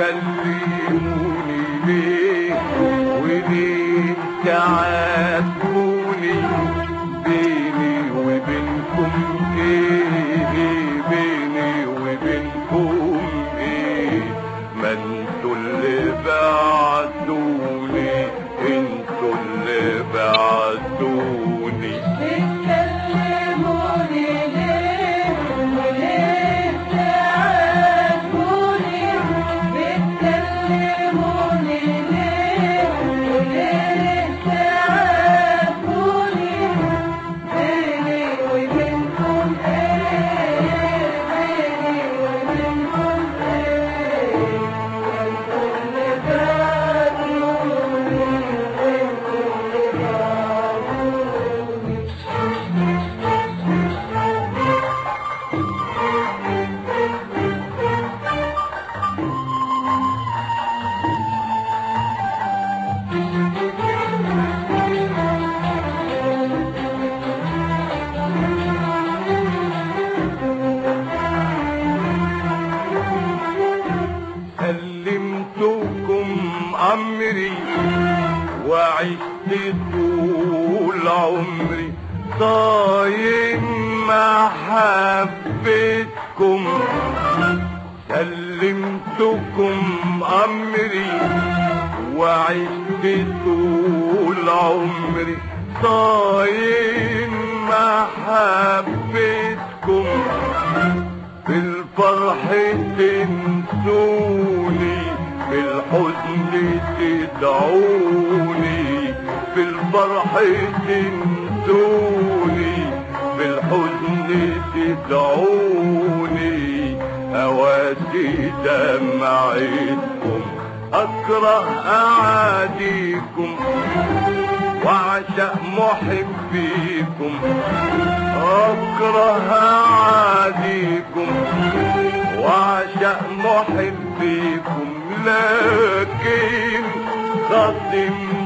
يكلموني بيه طايم محبتكم، سلمتكم أمري، وعدت طول عمري. طايم محبتكم في الفرح تنسوني، في الحزن تدعوني، في الفرح تنسوني. خدوني بالحزن تدعوني أواسي دمعيكم أكره أعاديكم، وأعشق محبيكم، أكره أعاديكم، وأعشق محبيكم. لكن خصم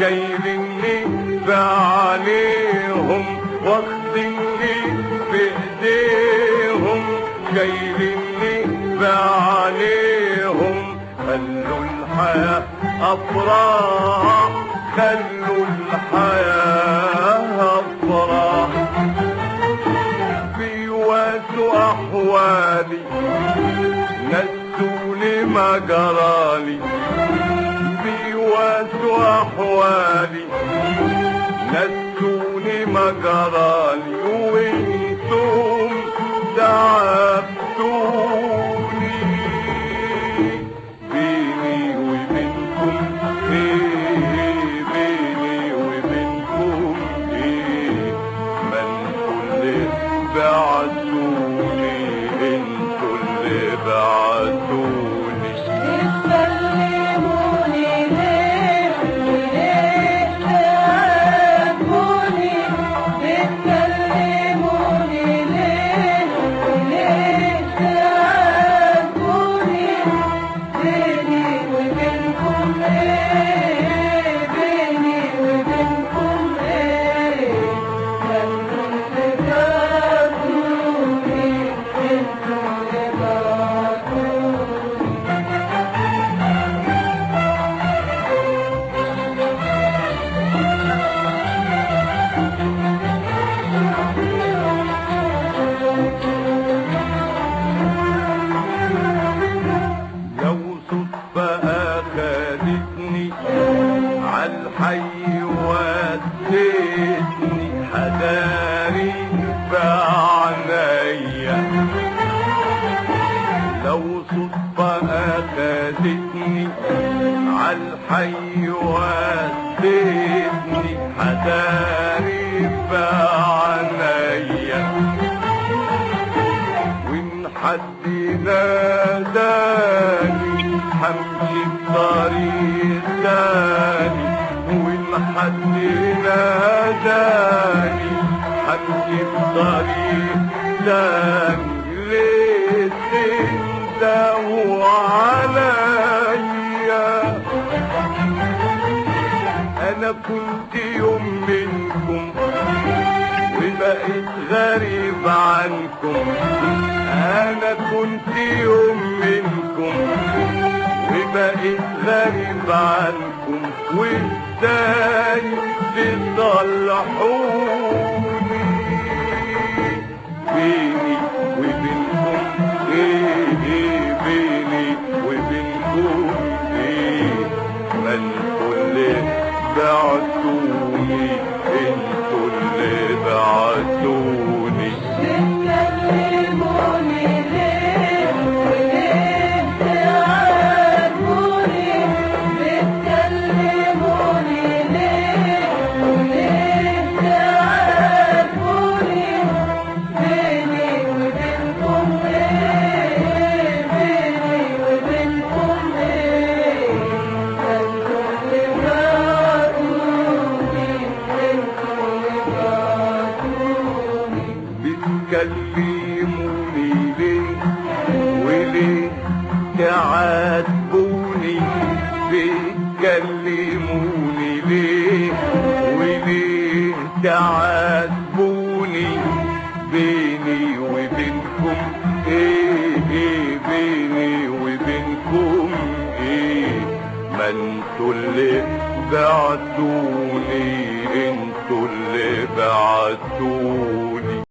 جايبيني بعليهم واخدني بايديهم جايبيني بعليهم خلوا الحياة أفراح خلوا الحياة محنت کیوں وصدفة أخذتني عالحي وهدتني هتعرف عليا وإن حد ناداني همشي الطريق تاني وإن حد ناداني همشي الطريق تاني كنت يوم منكم وبقيت غريب عنكم. انا كنت يوم منكم وبقيت غريب عنكم. وازاي تصلحوني بيني وبينكم ايه ايه بيني وبينكم ايه ما انتوا اللي بعتوني انتوا اللي بعتوني بتكلموني ليه وليه تعاتبوني بتكلموني ليه وليه تعاتبوني بيني وبينكم ايه ايه بيني وبينكم ايه ما انتوا اللي بعتوني